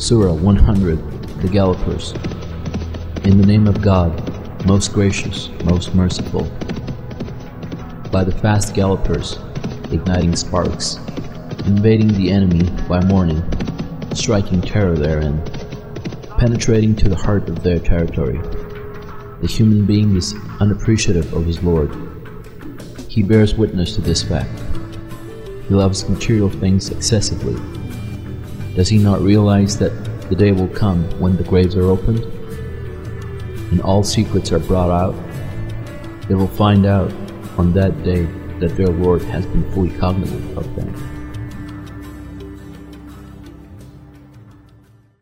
Surah 100 The Gallopers In the name of God, most gracious, most merciful. By the fast gallopers, igniting sparks, invading the enemy by morning, striking terror therein, penetrating to the heart of their territory. The human being is unappreciative of his Lord. He bears witness to this fact. He loves material things excessively. Does he not realize that the day will come when the graves are opened and all secrets are brought out? They will find out on that day that their Lord has been fully cognizant of them.